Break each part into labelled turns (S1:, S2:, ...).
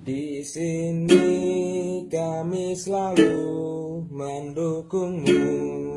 S1: Di sini kami selalu mendukungmu.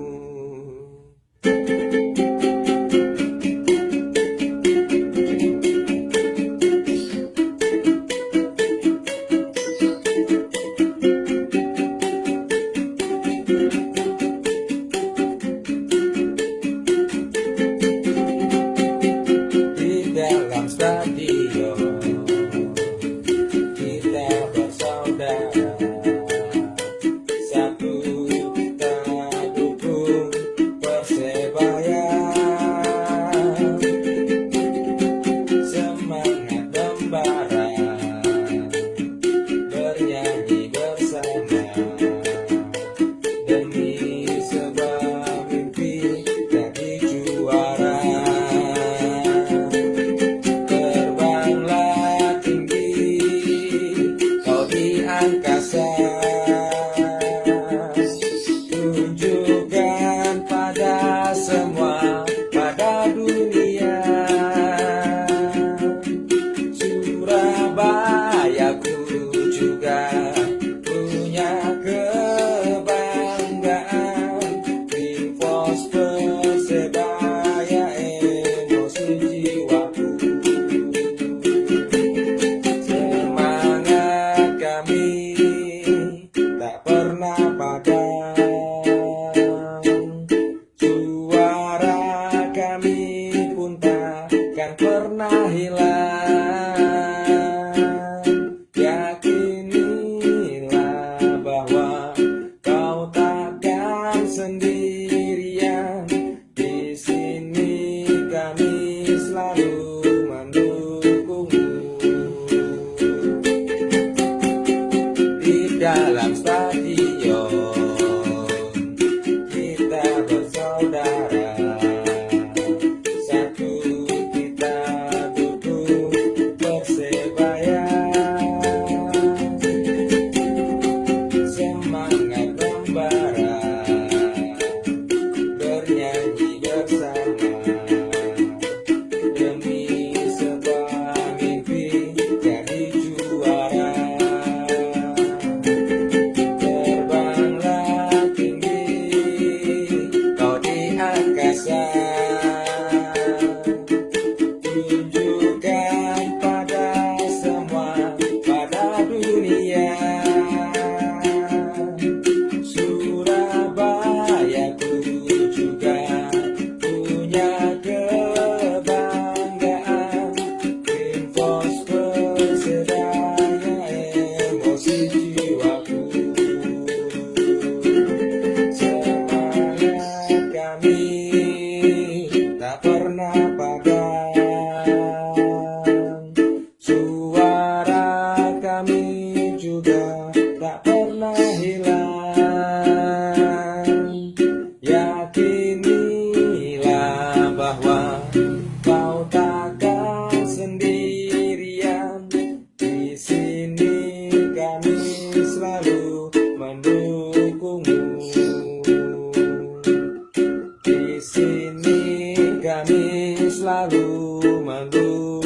S1: Suara kami pun takkan pernah hilang. terabaikan Suara kami juga tak pernah hilang. Yakinilah bahwa kau takkan sendirian. Di sini kami selalu kami selalu malu